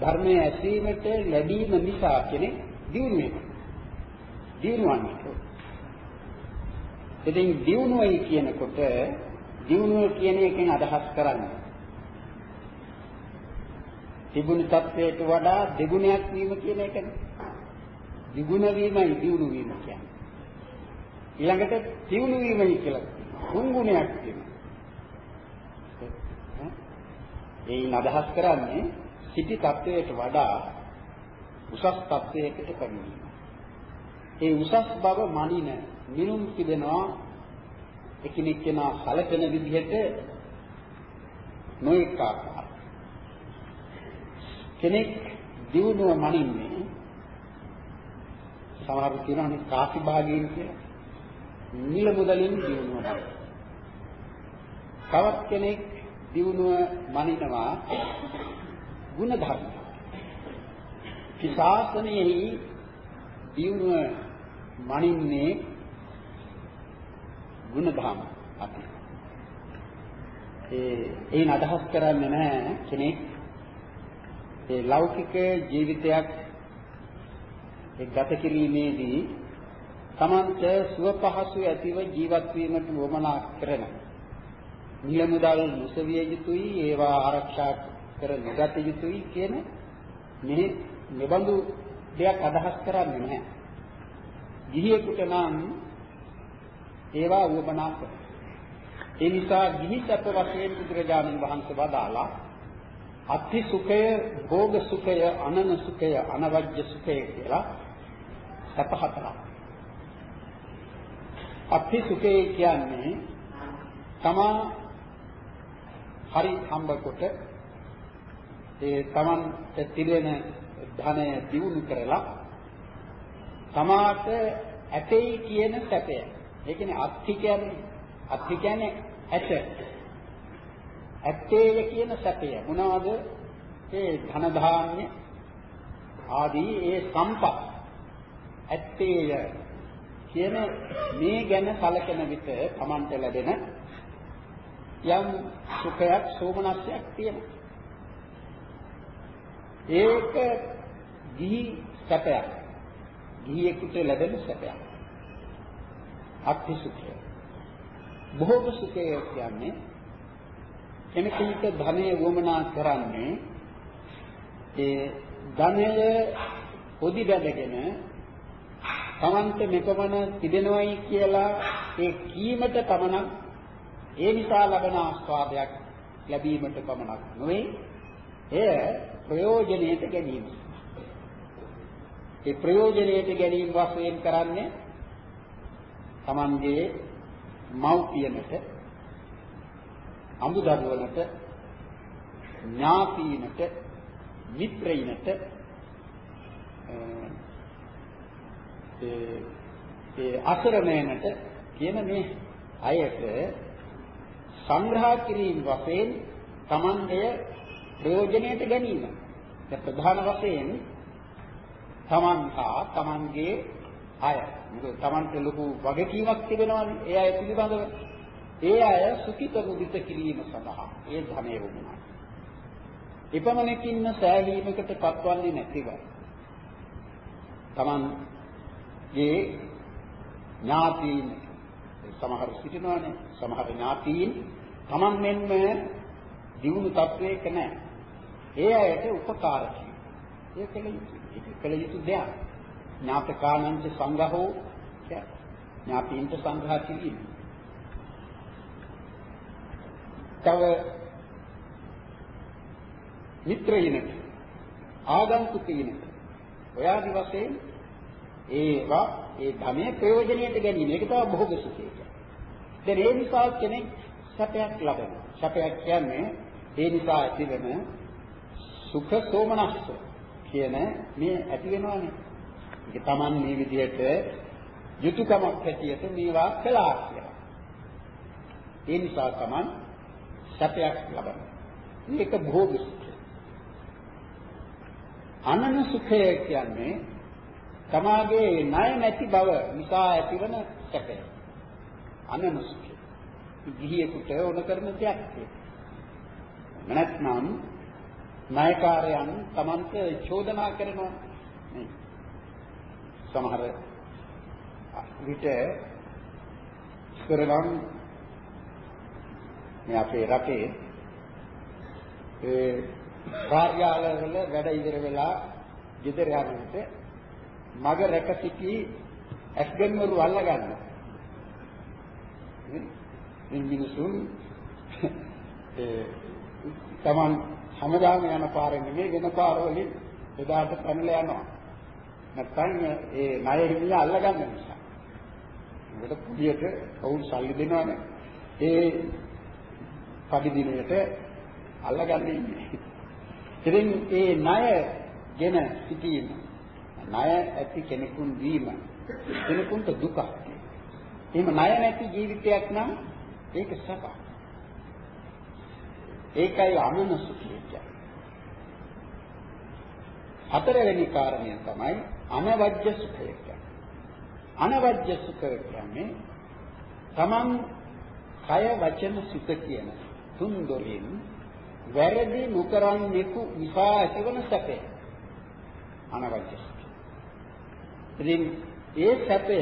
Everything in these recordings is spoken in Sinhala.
ධර්මයේ ඇසීමට ලැබීම නිසා කෙනෙක් දියුණු වෙනවා. දියුණුවන්නේ. ඉතින් දියුණුවයි කියනකොට දියුණුව කියන එකෙන් අදහස් කරන්නේ තිබුණු තත්වයට වඩා දෙගුණයක් වීම කියන එකනේ. දිගුණ වීමයි දියුණු වීම කියන්නේ. ඊළඟට දියුණු වීමයි කියලා තුන් ගුණයක් තියෙනවා. ඒයින් අදහස් කරන්නේ සිටි තත්වයට වඩා උසස් තත්වයකට පැමිණීම. ඒ උසස් බව මනින මිනුම් තිබෙනවා එකිනෙක කෙනා සැලකෙන විදිහට නොඑක ආකාර. කෙනෙක් දිනුව මනින්නේ සමහර කියනවානේ කාසි භාගයෙන් කියලා. නිල මුදලින් දිනුව මනිනවා. තවත් කෙනෙක් දිනුව මනිනවා ගුණ ධර්ම. ශාසනයෙහි දියුණුව මනින්නේ ගුණ ධර්ම අපි. ඒ ඒන අදහස් කරන්නේ නැහැ කෙනෙක් ඒ ලෞකික ජීවිතයක් ඒ ගත කිරීමේදී තමන්ට සුව පහසු ඇතිව ජීවත් වීමට වමනා කරන නිලමුදල් මුසවිය යුතුයි ඒවා ආරක්ෂා කර නොගත යුතුයි කියන මේ නිබඳු දෙයක් අදහස් කරන්නේ නැහැ. ගිහියෙකුට නම් ඒවා වමනා කරනවා. ඒ නිසා ගිහි සැප වශයෙන් බුදුරජාණන් වහන්සේ වදාලා අත්ති සුඛය, භෝග සුඛය, අනන සුඛය, අනවජ්‍ය සුඛය කියලා සැප හතරක්. අත්ති සුඛය කියන්නේ තමා හරි හම්බ කොට ඒ තමන් තිරෙන ධනය දියුණු කරලා තමාට ඇතෙයි කියන සැපය. ඒ කියන්නේ අත්ති කියන්නේ අත්ති කියන්නේ ඇත. ඇත්තේය කියන සැපය මොනවාද? ඒ ධන ධාන්‍ය ආදී ඒ සම්පත් ඇත්තේය කියන මේ ගැන සැලකෙන විට Tamanට ලැබෙන යම් සුඛයක් සෝමනස්යක් තියෙනවා. ඒක ගිහි සැපයක්. ගිහියෙකුට ලැබෙන සැපයක්. අත්ති සුඛය. භෝග සුඛය කියන්නේ කෙනෙකුට ධනය වමනා කරන්නේ ඒ ධනය පොදි බැඳගෙන තමන්ට මෙපමණ තිබෙනවයි කියලා ඒ කීමට පමණක් ඒ නිසා ලබන ආස්වාදයක් ලැබීමට පමණක් නෙවෙයි එය ප්‍රයෝජනෙට ගැනීම. ඒ ප්‍රයෝජනෙට ගැනීම වශයෙන් කරන්නේ තමන්ගේ මව්පියනට අමුදරුවනට ඥාතීනට මිත්‍රයිනට ඒ ඒ අසරණයනට කියන මේ අයට සංග්‍රහ කිරීම වශයෙන් Tamanය ප්‍රයෝජනයට ගැනීම. දැන් ප්‍රධාන වශයෙන් Taman හා Tamanගේ අය. මොකද Tamanට ලොකු වගකීමක් තිබෙනවානේ. ඒ අය පිළිබඳව ඒ අය සුඛිත මුදිත කිරීම සඳහා ඒ ධනය වුණා. එපමණකින්ම සෑහීමකට පත්වන්නේ නැතිව තමන්ගේ ඥාතීන් සමහර සිටිනවානේ සමහර ඥාතීන් තමන් මෙන්ම දිනු තත්වයක නැහැ. ඒ අයට උපකාර ඒ කළ යුතුයි. ඒක කළ යුතු දෙයක්. ඥාතකානංච සංඝහෝ ඥාතීන්ට සංඝා කිරීම. තව මිත්‍රයිනට ආගන්තුකයිනට ඔයාදි වශයෙන් ඒවා ඒ ධමයේ ප්‍රයෝජනයට ගැනීම ඒක තමයි භෝග සුඛය කියන්නේ. දැන් ඒ නිසා කෙනෙක් සැපයක් ලබනවා. සැපයක් කියන්නේ ඒ නිසා ඇතිවෙන සුඛ සෝමනස්ස කියන මේ ඇති වෙනවනේ. ඒක Taman මේ විදිහට යුතුයකමක් හැටියට මේවා කළා කියලා. ඒ නිසා Taman සැපයක් ලබනවා. මේක භෝග සුඛය. අනන සුඛය කියන්නේ තමාගේ ණය නැති බව නිසා ඇතිවන සැපය. අනන සුඛය. ගිහියෙකුට ඕන කරන දෙයක් ඒක. නැත්නම් ණයකාරයන් Tamanට චෝදනා කරනවා නේ. සමහර විට ඉස්සරනම් මේ අපේ රටේ ඒ කාර්යාලවල වැඩ ඉවර වෙලා ගෙදර යනකොට මග රැක සිටි ඇස්ගන්වරු අල්ල ගන්නවා. මේ මිනිසුන් ඒ Taman හැමදාම යන පාරෙන් නෙමෙයි වෙන පාරවලින් එදාට පැනලා යනවා. නැත්නම් ඒ ණය හිමිය අල්ලගන්න නිසා. මොකද පුලියට කවුරු සල්ලි දෙනවනේ. ඒ පඩි දිනයට අල්ලගන්නේ ඉන්නේ. ඉතින් ඒ ණය ගෙන සිටීම ණය ඇති කෙනෙකුන් වීම කෙනෙකුට දුකක්. එහෙම ණය නැති ජීවිතයක් නම් ඒක සපක්. ඒකයි අමන සුඛය කියන්නේ. හතරවෙනි කාරණය තමයි අනවජ්‍ය සුඛය කියන්නේ. අනවජ්‍ය සුඛය කියන්නේ තමන් කය වචන සිත කියන තුන් දොරින් වැරදි නොකරන්නෙකු නිසා ඇතිවන සැපය. අනවජ්‍ය සුඛය. ඉතින් ඒ සැපය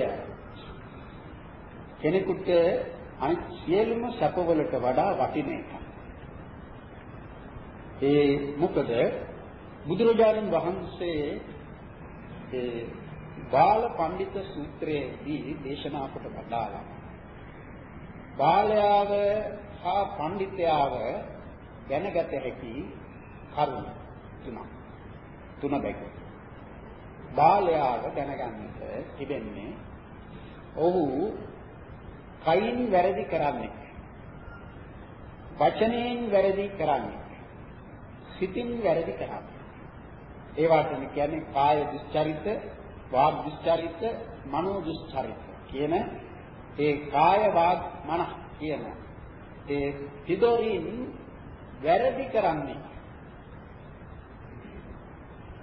කෙනෙකුට අනිත් සියලුම සැපවලට වඩා වටින එකක්. ඒ මොකද බුදුරජාණන් වහන්සේ ඒ බාල පඬිත සූත්‍රයේදී දේශනා කොට වදාළා. බාලයාව හා පඬිතයාව දැනගත හැකි කරුණ තුනක්. තුන දෙක. බාලයාව දැනගන්නට තිබෙන්නේ ඔහු කයින් වැරදි කරන්නේ. වචනයෙන් වැරදි කරන්නේ. සිතින් වැරදි කරන්නේ. ඒවට කියන්නේ කාය දුස්චරිත, වාග් දුස්චරිත, මනෝ දුස්චරිත කියන ඒ කාය වාග් මන කියන ඒ හිතෝරින් වැරදි කරන්නේ.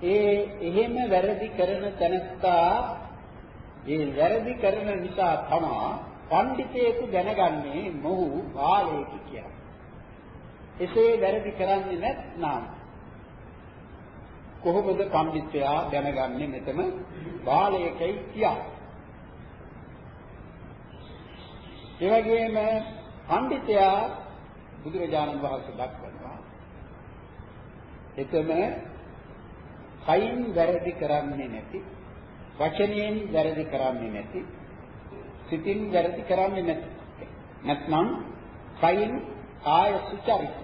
ඒ එහෙම වැරදි කරන තැනත්තා ඒ වැරදි කරන නිසා තමයි පඬිතේකු දැනගන්නේ මොහු බාලයෙක් කියලා. එසේ වැරදි කරන්නේ නැත්නම් කොහොමද පඬිත්වයා දැනගන්නේ මෙතන බාලයකයි කියා. ඒ වගේම පඬිත්වයා බුදුරජාණන් වහන්සේ දක්වනවා. එතම කයින් වැරදි කරන්නේ නැති, වචනයෙන් වැරදි කරන්නේ නැති, සිතින් වැරදි කරන්නේ නැති. නැත්නම් කයින් කාය සුචරිත,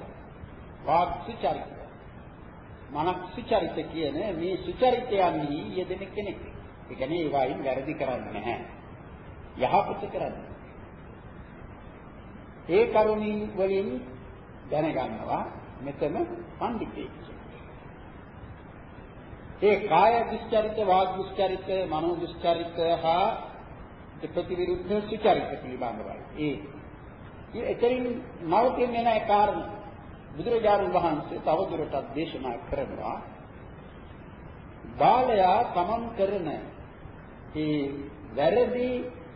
වාග් සුචරිත මනක් සුචරිත කියන මේ සුචරිතයන්හි යෙදෙන කෙනෙක්. ඒ කියන්නේ ඒ වයින් වැරදි කරන්නේ නැහැ. යහපත කරන්නේ. ඒ කරුණින් වලින් දැනගන්නවා මෙතන පඬිතෙක්. ඒ කාය දුස්චරිත, වාග් දුස්චරිත, මනෝ දුස්චරිත හා ප්‍රතිවිරුද්ධ සුචරිත පිළිබඳවයි. ඒ ඒ එතරින් නවතින්නේ නැහැ කාරණා. බුදුරජාණන් වහන්සේ තවදුරටත් දේශනා කරනවා බාලයා තමන් කරන ඒ වැරදි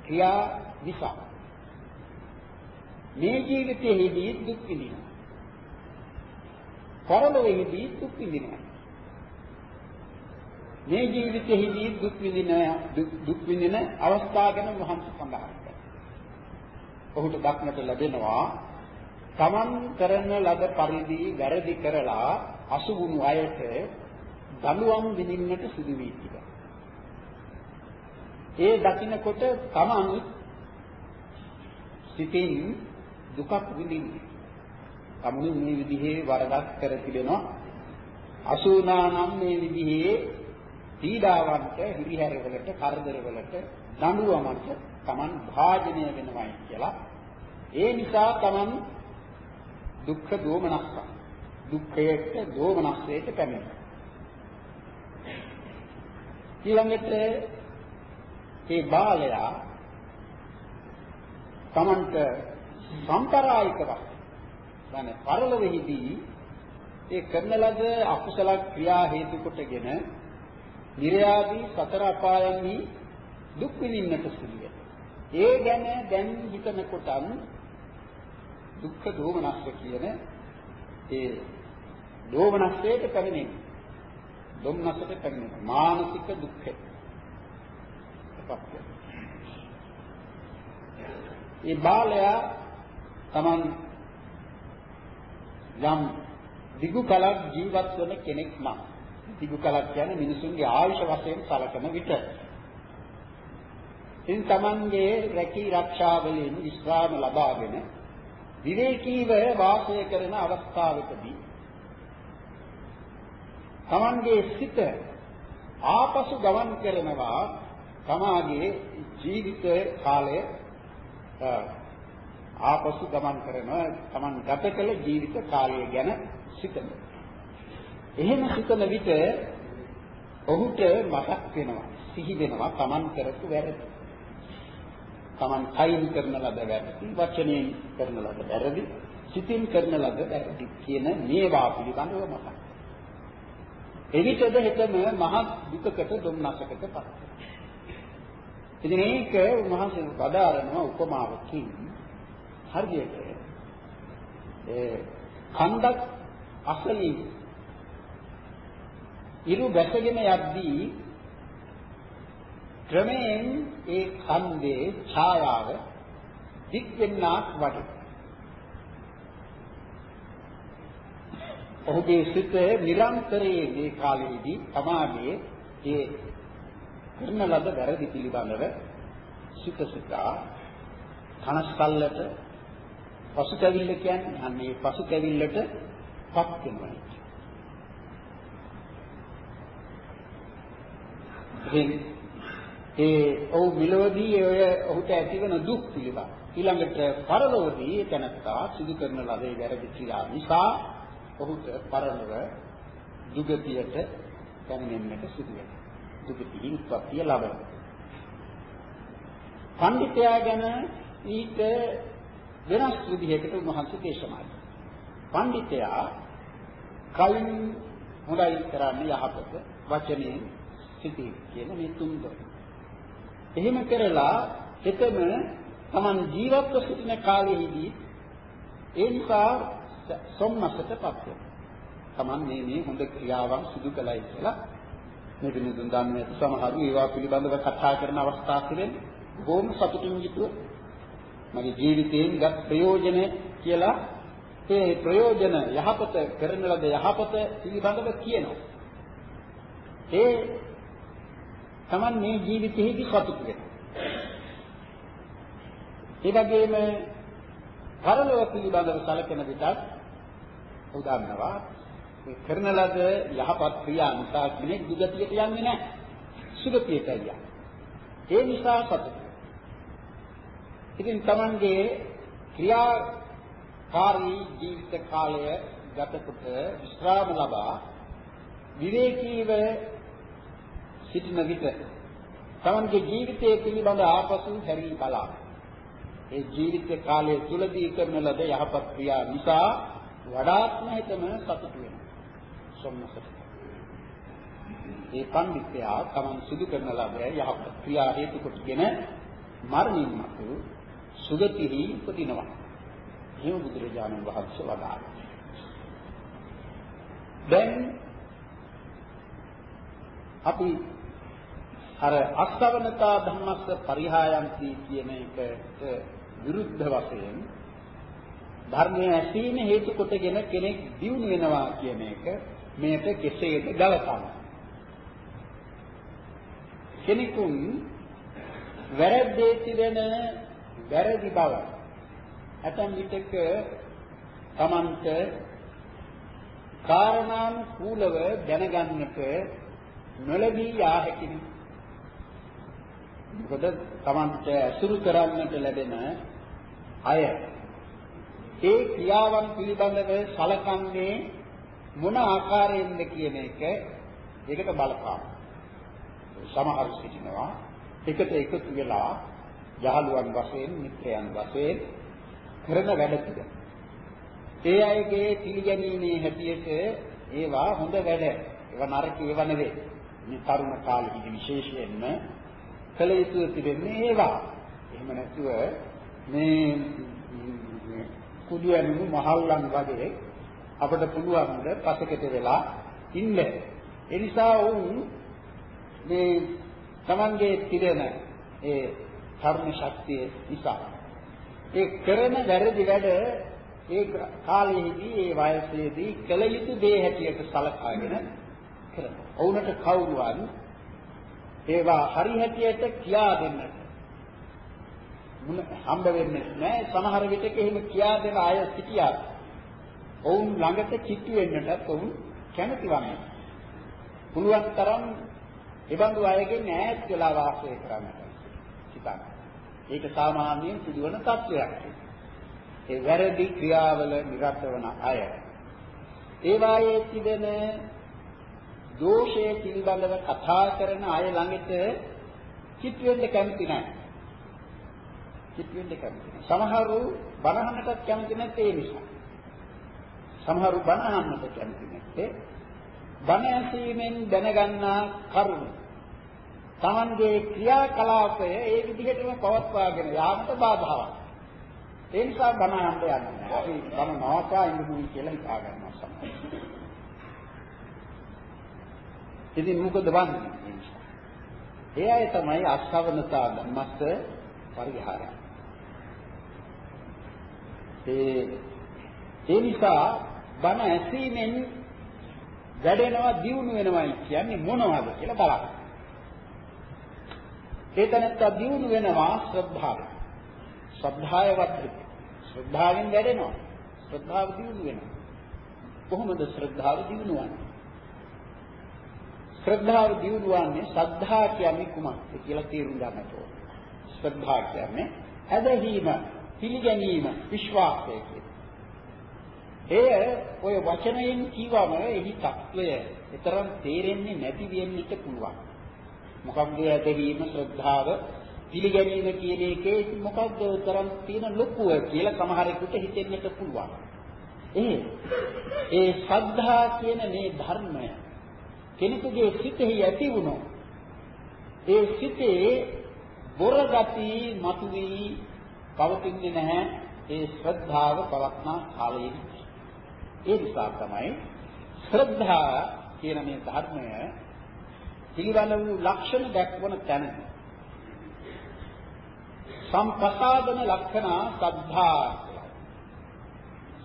ක්‍රියා නිසා මේ ජීවිතයේදී දුක් විඳිනවා. පරලොවේදී දුක් විඳිනවා. මේ ජීවිතයේදී දුක් විඳින දුක් විඳින අවස්ථා ගැන මහන්සි සඳහන් කරනවා. ඔහුට දක්නට ලැබෙනවා තමන් කරන ලද පරිදි වැරදි කරලා අසුබුණු අයට දඬුවම් විඳින්නට සිදු වී තිබෙනවා. ඒ දකින්නකොට තමන් සිතින් දුකක් විඳින්නේ. තමනු මේ විදිහේ වරදක් කර තිබෙනවා. අසුනානම් මේ විදිහේ පීඩාවන්ට, හිරිහැරවලට, කරදරවලට, දඬුවමට තමන් භාජනය වෙනවයි කියලා. ඒ නිසා තමන් දුක්ඛ දෝමනස්ස. දුක්ඛයට දෝමනස්සයට පැමිණෙන. ඊළඟට ඒ බාලයා තමන්ට සම්පරායිකව දැන් පරලොවෙහිදී ඒ කරන ලද අකුසල ක්‍රියා හේතු කොටගෙන නිර්යාදී සතර අපායන්හි දුක් විඳින්නට සිදුවේ. ඒ ගැන දැන් හිතන කොටන් දුක්ඛ දෝමනස්ස කියන ඒ දෝමනස්සයට පැමිණෙන. දුම්නසට පැමිණෙන. මානසික දුක්ඛය. ඒ බාලයා Taman යම් දිගු කලක් ජීවත් වන කෙනෙක් නම් දිගු කලක් කියන්නේ මිනිසුන්ගේ ආයුෂ වශයෙන් සැලකන විට ඉන් Tamanගේ රැකී ආරක්ෂා වලින් විශ්‍රාම ලබාගෙන විවේකීව වාසය කරන අවස්ථාවකදී Tamanගේ සිත ආපසු ගමන් කරනවා තමාගේ ජීවිත කාලය ආපසු ගමන් කරන Taman ගත කළ ජීවිත කාලය ගැන සිතන. එහෙම සිතන විට ඔහුට මතක් වෙනවා සිහි වෙනවා Taman කරපු වැරදි. Taman කයින් කරන ලද වැරදි, වචනයෙන් කරන ලද වැරදි, සිතින් කරන ලද වැරදි කියන මේවා පිළිබඳව මතක්. එවිටද හෙතම මහත් දුකකට දුම්නසකට පත් ඉතින් මේක උන්වහන්සේ වදාරනවා උපමාවකින් හරියට ඒ කන්දක් අසලින් ඉරු බැසගෙන යද්දී ක්‍රමයෙන් ඒ කන්දේ ඡායාව දික් වෙන්නක් වගේ ඔහුගේ සිත නිරන්තරයෙන් මේ කාලෙදී තමාගේ ඒ කරන ලද වැරදි පිළිබඳව සිත සිතා කනස්සල්ලට පසුතැවිල්ල කියන්නේ අන්නේ පසුතැවිල්ලට පත් වෙනවා. ඉතින් ඒ ඔහු විලෝදී ඔය ඔහුට ඇතිවන දුක් පිළිබඳ ඊළඟට පරලෝකදී තැනත්තා සිදු කරන ලද වැරදි ක්‍රියා නිසා ඔහුට පරලොව දුගතියට පැමිණෙන්නට සිදු වෙනවා. දුගතිය උත්පත්තිය ලබන. පඬිතයා ගැන ඊට වෙනස් විදිහකට උන්වහන්සේ දේශනා කළා. පඬිතයා කයින් හොඳයි කරන්නේ යහපත වචනේ සිටී කියන මේ තුන්දොර. එහෙම කරලා එතම Taman ජීවත්ව සිටින කාලයේදී ඒ නිසා සොම්නසටපත් වෙනවා. Taman මේ මේ හොඳ ක්‍රියාවන් සිදු කළයි කියලා මේ පිළිතුරු දන්නේ නැති සමහරු ඒවා පිළිබඳව කතා කරන අවස්ථා තිබෙන්නේ බොහොම සතුටින් යුතුව මගේ ජීවිතයෙන් ගත් ප්‍රයෝජන කියලා ඒ ප්‍රයෝජන යහපත කරන ලද යහපත පිළිබඳව කියනවා. ඒ Taman මේ ජීවිතයේදී සතුට වෙනවා. ඒ වගේම පරලොව පිළිබඳව සැලකෙන විටත් උදාහරණවා මේ කරන ලද යහපත් ක්‍රියා නිසා කෙනෙක් දුගතියට යන්නේ නැහැ. සුගතියට යනවා. ඒ නිසා සතුට. ඉතින් Tamanගේ ක්‍රියාකාරී ජීවිත කාලය ගත කොට විශ්‍රාම ලබා විවේකීව සිටින විට Tamanගේ ජීවිතයේ පිළිබඳ ආපසු හැරී බලා ඒ ජීවිත කාලය තුලදී කරන ලද යහපත් ක්‍රියා නිසා වඩාත්ම හිතම සතුටු වෙනවා. සොම්නසට. ඒ පඬිත්‍යා තමන් සිදු කරන ලද යහපත් ක්‍රියා හේතු කොටගෙන මරණින් මතු සුගතිහි උපදිනවා. එහෙම බුදුරජාණන් වහන්සේ වදාළා. දැන් අපි අර අස්සවනතා ධම්මස්ස පරිහායන්ති කියන එකට විරුද්ධ වශයෙන් ධර්මයේ ඇසීම හේතු කොටගෙන කෙනෙක් දියුණු වෙනවා කියන එක මෙයට කෙසේද ගලපන්නේ කෙනෙකුන් වැරද්දේ තිබෙන වැරදි බව ඇතම් විටක තමන්ට කාරණානුකූලව දැනගන්නට නොලැබී යා හැකියි. මොකද තමන්ට අසුරු කරන්නට ලැබෙන අය ඒ ක්‍රියාවන් පිළිබඳව සලකන්නේ මොන ආකාරයෙන්ද කියන එක ඒකට බලපාන. සමහර සිටිනවා එකට එකතු වෙලා යහළුවන් වශයෙන් මිත්‍රයන් වශයෙන් කරන වැඩ ටික. ඒ අයගේ පිළිගැනීමේ හැටියට ඒවා හොඳ වැඩ. ඒවා නරක ඒවා නෙවෙයි. මේ තරුණ කාලෙදි විශේෂයෙන්ම කළ යුතු තිබෙන්නේ ඒවා. එහෙම නැතුව මේ කුඩු ඇනුණු මහල්ලන් වගේ අපිට පුළුවන් ද පසකට වෙලා ඉන්න. ඒ නිසා වුන් මේ Tamanගේ තිරෙන ඒ කර්ම ශක්තිය නිසා ඒ කරන වැරදි වැඩ ඒ කාලයේදී ඒ වයසේදී කළ යුතු දේ හැටියට සලකාගෙන කරනවා. ඔවුන්ට කවුරුවත් ඒවා හරි හැටියට කියා දෙන්නට මුල හම්බ වෙන්නේ නැහැ. සමහර විටක එහෙම කියා දෙන අය සිටියා. ඔවුන් ළඟට කිට්ටු වෙන්නටත් ඔවුන් කැමති වන්නේ. පුළුවන් තරම් එබඳු අයගෙන් ඈත් වෙලා වාසය කරන්නට සිතන්න. ඒක සාමාන්‍යයෙන් සිදුවන තත්ත්වයක්. ඒ වැරදි ක්‍රියාවල නිරත වන අය. ඒ වායේ තිබෙන දෝෂයේ පිළිබඳව කතා කරන අය ළඟට කිට් වෙන්න කැමති නැහැ. කිට් වෙන්න කැමති නැහැ. සමහරු බනහන්නටත් කැමති නැත්තේ ඒ නිසා. සමහරු බනහන්නට කැමති නැත්තේ බන ඇසීමෙන් දැනගන්නා කරුණ. Tamanගේ ක්‍රියාකලාපය ඒ විදිහටම පවත්වාගෙන යාමට බාධාවක්. ඒ නිසා බන අහන්න යන්නේ. අපි බන නවතා ඉන්න කියලා හිතා ගන්නවා සමහරවිට. ඉතින් මොකද වන්නේ? ඒ අය තමයි අස්සවනතා ධම්මස්ස පරිහාරය. ඒ ඒ නිසා බණ ඇසීමෙන් වැඩෙනවා දියුණු වෙනවායි කියන්නේ මොනවද කියලා බලන්න. ඒ තැනත්තා දියුණු වෙනවා ශ්‍රද්ධාව. ශ්‍රද්ධාය වර්ධිත. ශ්‍රද්ධාවෙන් වැඩෙනවා. ශ්‍රද්ධාව දියුණු වෙනවා. කොහොමද ශ්‍රද්ධාව දියුණු වන්නේ? ශ්‍රද්ධාව දියුණුවන්නේ සද්ධා කියන්නේ කුමක්ද කියලා තේරුම් ගන්නට ඕන. ශ්‍රද්ධා කියන්නේ ඇදහිීම, පිළිගැනීම, විශ්වාසය එය ඔය වචනයෙන් කියවම එහි తත්වය විතරක් තේරෙන්නේ නැති වෙන්නට පුළුවන්. මොකක්ද ඇදහිීම, ශ්‍රද්ධාව, පිළිගැනීම කියන එකේ මොකක්ද තරම් තියෙන ලොකුව කියලා සමහරෙකුට හිතෙන්නට පුළුවන්. ඒ ඒ ශ්‍රද්ධා කියන මේ ධර්මය කෙනෙකුගේ සිතෙහි ඇති වුණොත් ඒ සිතේ බොර ගති මතුවී පවතින්නේ නැහැ. ඒ ශ්‍රද්ධාව පවත්නා කාලයේදී. ඒ නිසා තමයි ශ්‍රද්ධා කියන මේ ධර්මය පිළිබඳ වූ ලක්ෂණ දක්වන තැන. සම්පසාදන ලක්ෂණ සද්ධා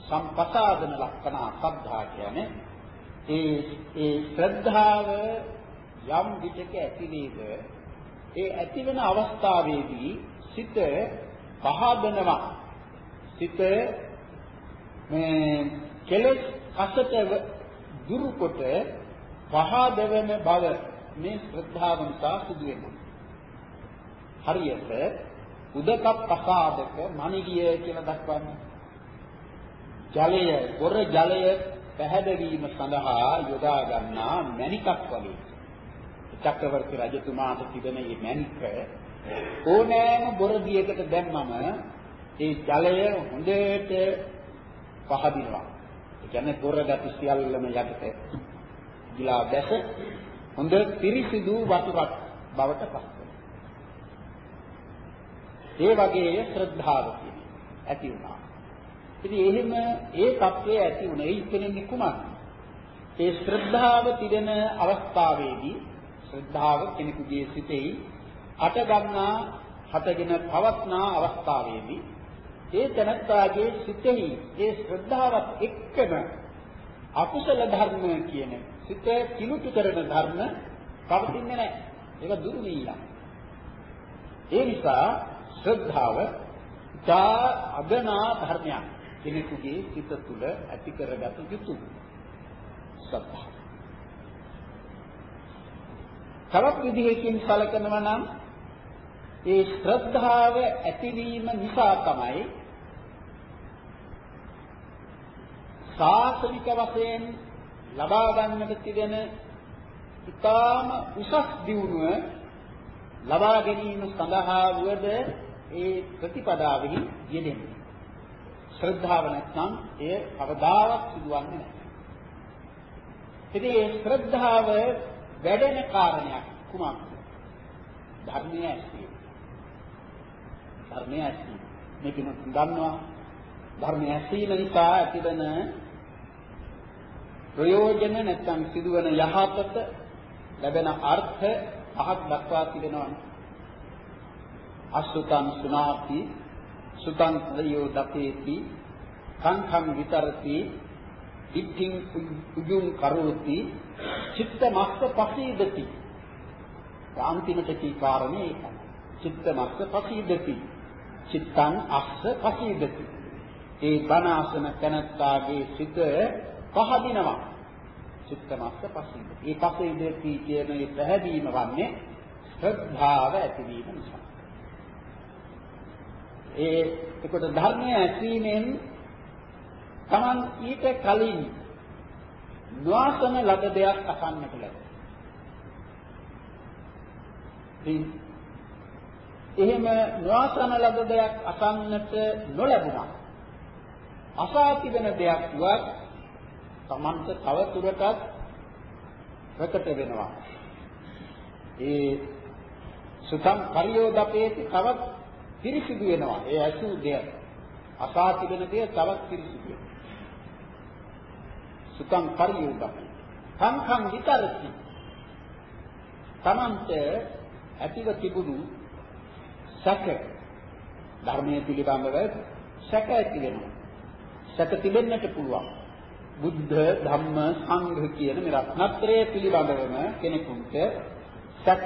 සම්පසාදන ලක්ෂණ සද්ධා කියන්නේ ඒ ඒ ශ්‍රද්ධාව යම් විටක ඇති වේද ඒ ඇතිවන අවස්ථාවේදී සිත පහදනවා. සිත මේ කෙලෙස් අසත දුරුකොට පහදවන බව මේ ශ්‍රද්ධාව නිසා සිදු වෙනවා. හරියට උදක ප්‍රසාදක මණිගිය කියලා දක්වන්නේ. ජලය බොර ජලය පැහැදවීම සඳහා යොදා ගන්නා මණිකක් වගේ. චක්‍රවර්ති රජතුමාට තිබෙන මේ මණික ඕනෑම බොරදියකට දැම්මම ඒ ජලය හොඳට පහදිනවා. ඒ කියන්නේ බොරගති සියල්ලම යටට ගිලා දැස හොඳ පිරිසිදු වතුරක් බවට පත් ඒ වගේ ශ්‍රද්ධාව ඇති වුණා. ඉතින් එහෙම ඒ தත්වයේ ඇති වුණ ඒ ඉතිරෙන්නේ කුමක්ද? ඒ ශ්‍රද්ධාව තිරෙන අවස්ථාවේදී ශ්‍රද්ධාව කෙනෙකුගේ සිතෙහි අට ගන්නා හටගෙන පවත්නා අවස්ථාවේදී ඒ තනත්තාගේ සිතෙහි ඒ ශ්‍රද්ධාවත් එක්කම අකුසල ධර්ම කියන සිත කිලුටු කරන ධර්ම පවතින්නේ නැහැ. ඒක දුරු වීලා. ඒ නිසා ශ්‍රද්ධාව තා අගනා ධර්මයක්. කෙනෙකුගේ සිත තුළ ඇති කරගත යුතු සත්‍ය. තවත් විදිහකින් සැලකනවා නම් ඒ ශ්‍රද්ධාව ඇතිවීම නිසා තමයි සාසනික වශයෙන් ලබා ගන්නට තිබෙන ඊටාම උසස් දියුණුව ලබා ගැනීම සඳහා වුවද ඒ ප්‍රතිපදාවෙහි යෙදෙන්නේ. ශ්‍රද්ධාව නැත්නම් එය කවදාවත් සිදුවන්නේ නැහැ. ඉතින් මේ ශ්‍රද්ධාව වැඩෙන කාරණයක් කුමක්ද? ධර්මය ඇසීම. ධර්මය ඇසීම. මේක දන්නවා ධර්මය ඇසීම නිසා ඇතිවන ප්‍රයෝජන නැත්නම් සිදුවන යහපත ලැබෙන අර්ථ පහක් දක්වා තිබෙනවානේ. අසුතං සුනාති සුතං ප්‍රයෝ දපේති සංඛම් විතරති ඉද්ධින් උජුං කරෝති චිත්ත මස්ස පසීදති. අන්තිමට කී කාරණේ ඒකයි. චිත්ත මස්ස පසීදති. චිත්තං අස්ස පසීදති. ඒ බණාසන තනත්තාගේ සිත පහදිනවා. චිත්ත මස්ස පසීදති. ඒ පසීදති කියන මේ පැහැදීම වන්නේ ශ්‍රද්ධාව ඇතිවීම නිසා. ඒ එකොට ධර්මය ඇසීමෙන් Taman ඊට කලින් නොඅසන ලද දෙයක් අසන්නට ලැබෙනවා. එහෙම නොඅසන ලද දෙයක් අසන්නට නොලැබුණා. අසා තිබෙන දෙයක් වත් Tamanට තව තුරටත් ප්‍රකට වෙනවා. ඒ සුතම් පරියෝදපේති තවත් පිරිසිදු වෙනවා. ඒ ඇසු දෙය. අසා තිබෙන දෙය තවත් පිරිසිදු වෙනවා. සුතං පරියෝගම් සංඛං විතරති තමන්ට ඇතිව තිබුණු සැක ධර්මයේ පිළිබඳව සැක ඇති වෙනවා සැක තිබෙන්නට පුළුවන් බුද්ධ ධම්ම සංඝ කියන මේ රත්නත්‍රය පිළිබඳවම කෙනෙකුට සැක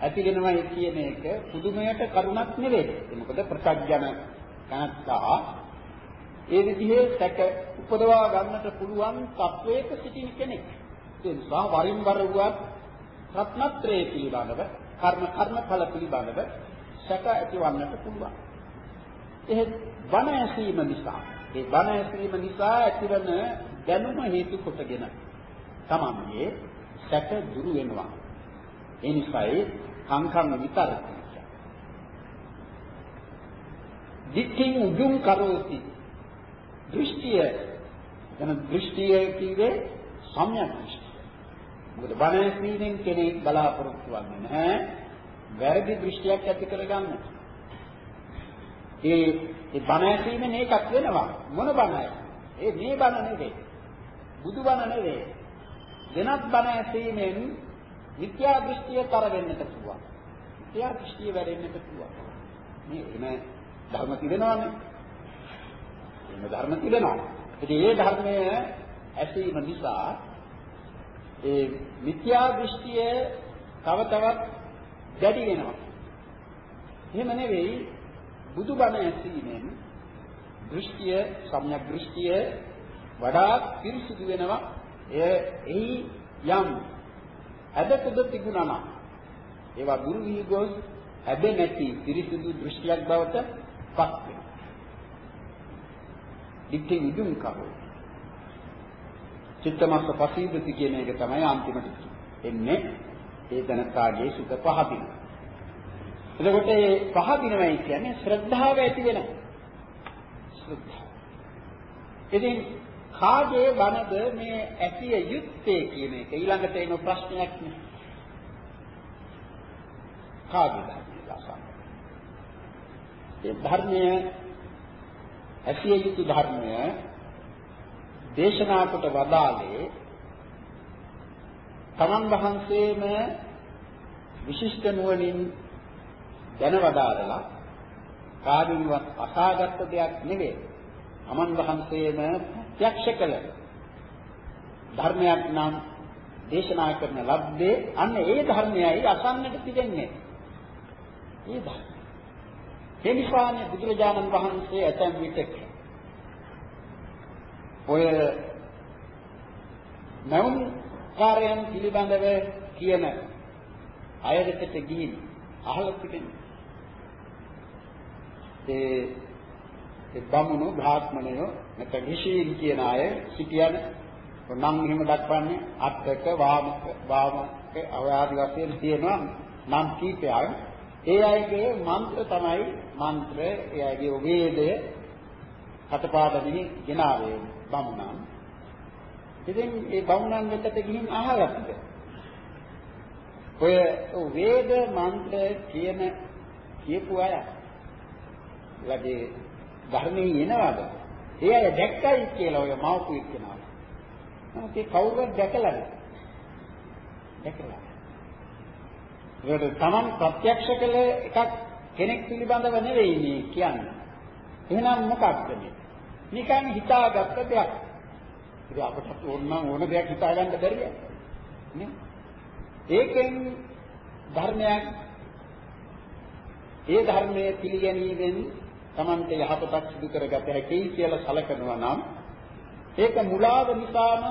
ඇති වෙනවයි කියන එක පුදුමයට කරුණක් නෙවෙයි මොකද ප්‍රත්‍යඥ කනත්තා ඒ විදිහේ සැක උපදවා ගන්නට පුළුවන් තත්වයක සිටින කෙනෙක්. ඒ නිසා වරින් වර වුවත් රත්නත්‍රයේ පිළිබඳව කර්ම කර්මඵල පිළිබඳව සැක ඇතිවන්නට පුළුවන්. එහෙත් බණ ඇසීම නිසා ඒ බණ ඇසීම නිසා ඇතිවන දැනුම හේතු කොටගෙන තමන්ගේ සැක දුරු වෙනවා. ඒ නිසායි සංඛම් විතරක. දික්ඛින් උජුං කරෝති දෘෂ්ටිය එන දෘෂ්ටිය කියේ සම්‍යක් දෘෂ්ටිය. මොකද බණ ඇසීමෙන් කෙනෙක් බලාපොරොත්තු වෙන්නේ නැහැ. වැරදි දෘෂ්ටියක් ඇති කරගන්න. ඒ ඒ බණ ඇසීමෙන් ඒකක් වෙනවා. මොන බණයි? ඒ මේ බණ නෙවෙයි. බුදු බණ නෙවෙයි. වෙනත් බණ ඇසීමෙන් මිත්‍යා දෘෂ්ටිය තර වෙන්නට පුළුවන්. මිත්‍යා දෘෂ්ටිය වැඩෙන්නට පුළුවන්. මේ එන ධර්ම තිබෙනවානේ. එන ධර්ම තිබෙනවා. ඉතින් ඒ ධර්මය ඇසීම නිසා ඒ මිත්‍යා දෘෂ්ටිය තව තවත් දැඩි වෙනවා. එහෙම නෙවෙයි බුදුබණ ඇසීමෙන් දෘෂ්ටිය සම්‍යක් දෘෂ්ටිය වඩා පිරිසිදු වෙනවා. එය එහි යම් අදකද තිබුණා නම් ඒවා දුරු වී ගොස් ඇද නැති පිරිසිදු දෘෂ්ටියක් බවට පත් වෙනවා. දිත්තේ විදුම් කහෝ. චිත්තමස්ස පසීදති කියන එක තමයි අන්තිමට එන්නේ ඒ තනකාගේ සුත පහදින. එතකොට මේ පහදිනවයි කියන්නේ ශ්‍රද්ධාව ඇති වෙන. ශ්‍රද්ධාව. ඉතින් කාගේ බනද මේ ඇතිය යුත්තේ කියන එක ඊළඟට එන ප්‍රශ්නයක් නේ. කාගේ ධර්මය ඒ ධර්මයේ ඇසිය යුතු ධර්මය දේශනා කොට වදාළේ තමන් වහන්සේම විශිෂ්ට නුවණින් දැනවදාරලා කාදිනවත් අසාගත් දෙයක් නෙවෙයි. තමන් වහන්සේම ප්‍රත්‍යක්ෂ කළ ධර්මයක් නම් දේශනා කරන ලද්දේ අන්න ඒ ධර්මයයි අසන්නට තිබෙන්නේ. ඒ ධර්ම ඒ නිසානේ බුදුරජාණන් වහන්සේ ඇතැම් විටක ඔය නවුන් කාර්යයන් පිළිබඳව කියන අයකට ගිහින් අහලා තිබෙනවා. ඒ ඒ බමුණු බ්‍රාහ්මණයෝ නැත්නම් ඍෂීන් කියන අය සිටියන නම් එහෙම දක්වන්නේ අත්තක වාමක වාමක අවයාදි වශයෙන් තියෙනවා නම් කීපයක්. ඒ අයගේ මන්ත්‍ර තමයි මන්ත්‍ර ඒ අයගේ වේදය කටපාඩමින් ගෙනාවේ බමුණන්. ඉතින් ඒ බමුණන් වෙතට ගිහින් අහගත්ත. ඔය වේද මන්ත්‍ර කියන කියපු අය ලගේ ධර්මයේ එනවාද? ඒ අය දැක්කයි කියලා ඔය මව්කුවෙක් කෙනා. නමුත් ඒ කවුරුවත් දැකලා නැහැ. දැකලා. ඒකට තමන් ප්‍රත්‍යක්ෂ කළ එකක් කෙනෙක් පිළිබඳව නෙවෙයි මේ කියන්නේ. එහෙනම් මොකක්ද මේ? නිකන් හිතාගත්ත දෙයක්. ඉතින් අපට ඕන නම් ඕන දෙයක් හිතාගන්න බැරිද? නේ? ඒකෙන් ධර්මයක් ඒ ධර්මයේ පිළිගැනීමෙන් Tamante යහපතක් සිදු කරගත හැකියි කියලා සැලකනවා නම් ඒක මුලාව නිසාම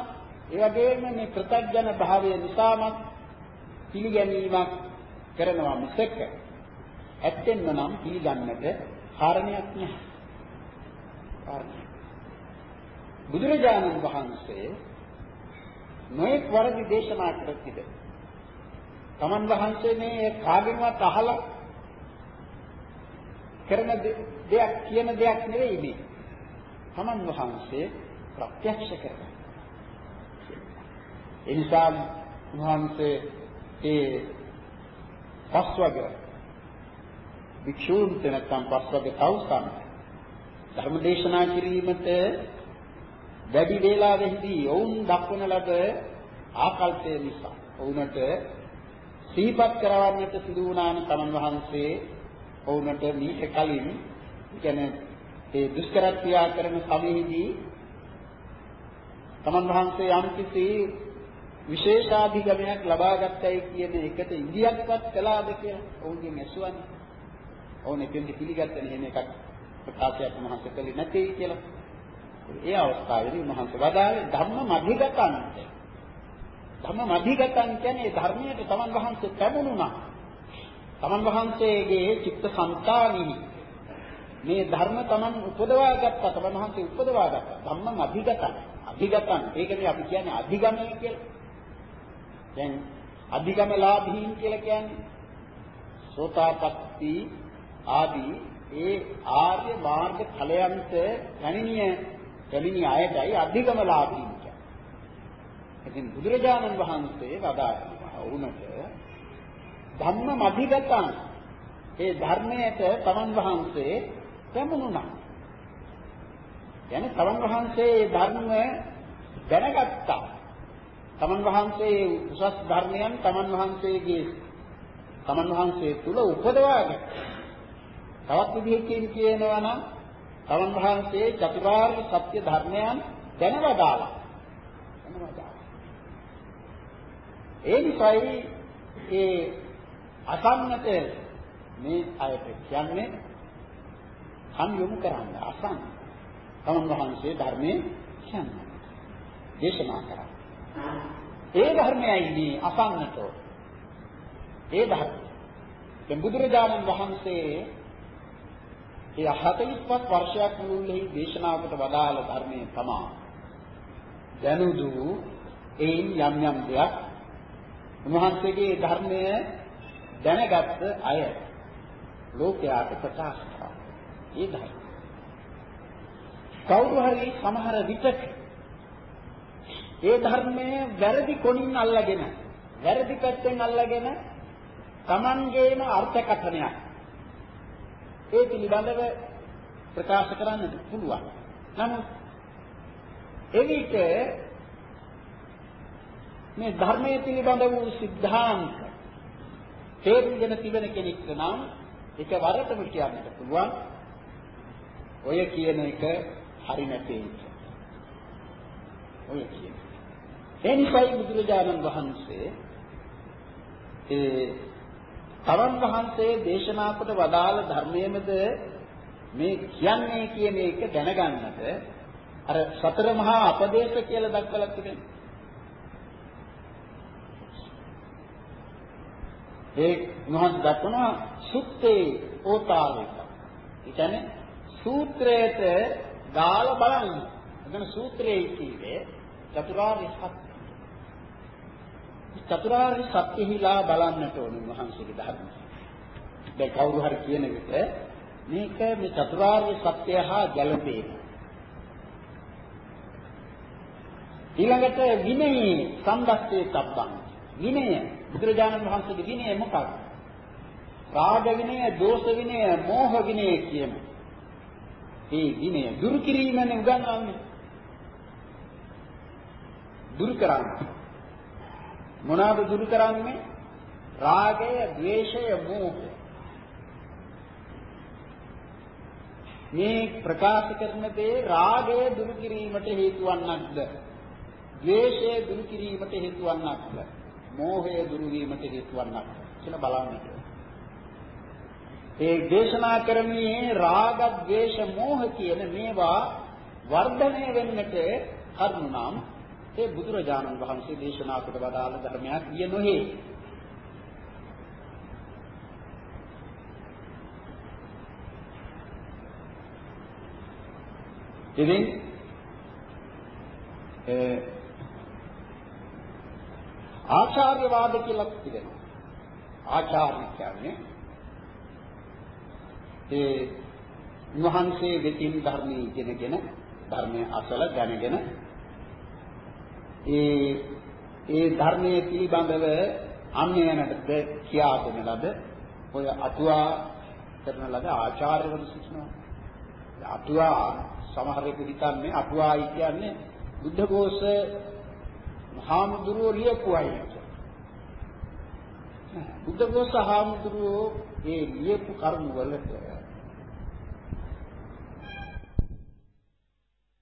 ඒ වගේම මේ ප්‍රත්‍යඥ භාවය නිසාම පිළිගැනීමක් කරනවා මිසක ඇත්තෙන්ම නම් පිළිගන්නට කාරණයක් නැහැ. කාරණයක්. බුදුරජාණන් වහන්සේ නොඑක් වරදි දේශනා කර තිබේ. තමන් වහන්සේ මේ කාගෙන්වත් අහලා කරන දෙයක් කියන දෙයක් නෙවෙයි මේ. තමන් වහන්සේ ප්‍රත්‍යක්ෂ කරගන්න. ඒ නිසා වහන්සේ ඒ පස්වග භික්ෂූන්ට නැත්නම් පස්වග තවුසන් ධර්ම දේශනා කිරීමට වැඩි වේලාවෙහිදී ඔවුන් දක්වන ලද ආකල්පය නිසා ඔවුන්ට සිහිපත් කරවන්නට සිදු වුණාන තමන් වහන්සේ ඔවුන්ට මීට කලින් කියන්නේ ඒ දුෂ්කර ක්‍රියා කරන සමයේදී තමන් වහන්සේ යම්කිසි විශේෂාධිගමනයක් ලබා ගත්තයි කියන එකට ඉදියක්වත් කළාද කියලා ඔවුන්ගෙන් ඇසුවානේ. ඔවුන් එතෙන්දි පිළිගත්තනේ එහෙම එකක් ප්‍රකාශයක් මහන්සිය කළේ නැtei කියලා. ඒ අවස්ථාවේදී මහන්සිය වදාළේ ධම්ම මධිගතං. ධම්ම මධිගතං කියන්නේ ධර්මයට තමන් වහන්සේ පැමුණුණා. තමන් වහන්සේගේ චිත්ත සංතානෙහි මේ ධර්ම තමන් උපදවා ගත්තා තමන් වහන්සේ උපදවා ගත්තා. ධම්ම අධිගතං. අධිගතං. ඒකනේ අපි කියන්නේ අධිගමනය කියලා. දැන් අධිගමලාභීන් කියලා කියන්නේ සෝතාපට්ටි ආදී ඒ ආර්ය මාර්ග ඵලයන්ට පැමිණිය පැමිණි අයටයි අධිගමලාභීන් කියන්නේ. ඉතින් බුදුරජාණන් වහන්සේ වදාළා වුණට ධම්ම මධිගතං ඒ ධර්මයට තමන් වහන්සේ පැමුණුණා. يعني තමන් වහන්සේ ඒ ධර්ම දැනගත්තා. තමන් වහන්සේ උසස් ධර්මයන් තමන් වහන්සේගේ තමන් වහන්සේ තුල උපදවාගෙන තවත් විදිහකින් කියනවා නම් තමන් වහන්සේ චතුරාර්ය සත්‍ය ධර්මයන් දැනවදාලා දැනවදාලා ඒ නිසායි ඒ අසන්නට මේ අයට කියන්නේ කන් යොමු කරන්න අසන්න. තමන් වහන්සේ ධර්මයේ කියන්නේ. දේශනා කරා. ඒ ධර්මයයි මේ අසන්නට. ඒ ධර්ම. දැන් බුදුරජාණන් වහන්සේ ඒ 45ක් වර්ෂයක් මුළුල්ලේ දේශනාවකට වදාළ ධර්මයේ තමා දැනුදු එයින් යම් යම් දෙයක් උන්වහන්සේගේ ධර්මයේ දැනගත් අය ලෝකයාට ප්‍රකාශ කරා. ඒ ධර්ම. කවුරු හරි සමහර විටක ඒ ධර්මයේ වැරදි කොණින් අල්ලාගෙන වැරදි පැත්තෙන් අල්ලාගෙන Tamangeema අර්ථකථනයක් ඒ පිළිබඳව ප්‍රකාශ කරන්න පුළුවන්. නමුත් එවිට මේ ධර්මයේ පිළිබඳ වූ સિદ્ધාන්ත තේරුම්ගෙන තිබෙන කෙනෙක් නම් එකවරටම කියන්නට පුළුවන් ඔය කියන එක හරි නැtei. ඔය කියන. ඒ නිසායි බුදුරජාණන් වහන්සේ ඒ තරන් වහන්සේ දේශනා කොට වදාළ ධර්මයේමද මේ කියන්නේ කියන එක දැනගන්නට අර සතර මහා අපදේශ කියලා දක්වලා තිබෙනවා. ඒ මොහොත් දක්වනවා සුත්තේ ඕතාරික. ඒ කියන්නේ සූත්‍රයට දාලා බලන්න. එතන සූත්‍රයේ කිව්වේ චතුරාර්ය සත්‍ය. චතුරාර්ය සත්‍යෙහිලා බලන්නට ඕනේ මහන්සියගේ ධර්ම. දැන් කවුරු හරි කියන විට මේක මේ චතුරාර්ය සත්‍ය හා ගැළපේ. ඊළඟට විනී සම්බස්තේ තබ්බං. විනය බුදුරජාණන් වහන්සේගේ විනය මොකක්ද? රාග විනය, දෝෂ විනය, මෝහ විනය කියන. මේ විනය දුරු කිරීමනේ උගන්වන්නේ. දුරු කරන්නේ. මොනවාද දුරු කරන්නේ? රාගය, ద్వේෂය, මෝහය. මේ ප්‍රකාශ කරන දේ රාගය දුරු කිරීමට හේතු වන්නක්ද? ද්වේෂය දුරු කිරීමට හේතු වන්නක්ද? මෝහය දුරු වීමට හේතු වන්නක්ද? කියලා බලන්නට. ඒ දේශනා කරන්නේ රාග, ద్వේෂ, මෝහ කියන මේවා වර්ධනය වෙන්නට කරුණු නම් ඒ බුදුරජාණන් වහන්සේ දේශනා කොට වදාළ ධර්මයක් විය නොහේ. ඉතින් ඒ ආචාර්යවාද කියලා කියනවා. ආචාර්ය කියන්නේ ඒ මහන්සේ වෙතින් ධර්මයේ ඉගෙනගෙන ධර්මයේ අසල දැනගෙන ඒ ඒ ධර්මයේ පිළිබඳව අන්‍යයන්ට කියා දෙන ලද ඔය අතුවා කරන ලද ආචාර්යවරු සිටිනවා. අතුවා සමහරෙකු හිතන්නේ අටුවායි කියන්නේ බුද්ධඝෝෂ මහාමුදුරුවෝ ලියපු අය. බුද්ධඝෝෂ මහාමුදුරුවෝ ඒ ලියපු කරුණු වලට